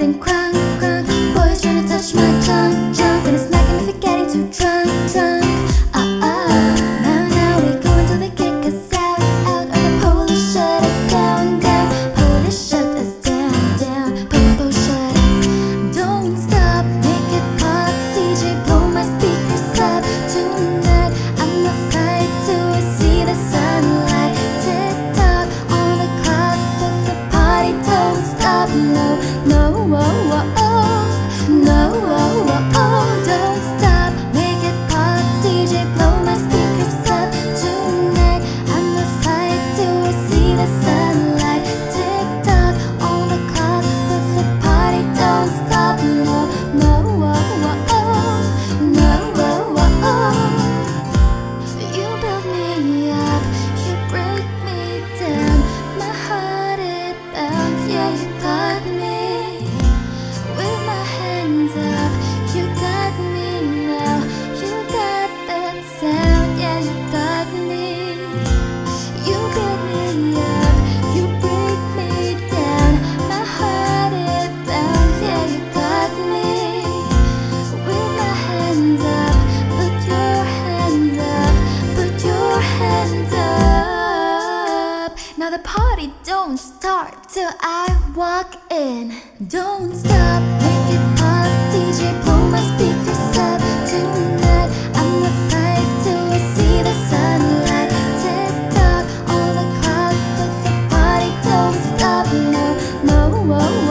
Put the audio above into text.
and cry. the party don't start till I walk in. Don't stop, make it pop, DJ, pull my speakers up tonight. I'ma fight till I see the sunlight. Tick tock on the clock, but the party don't stop. No, no.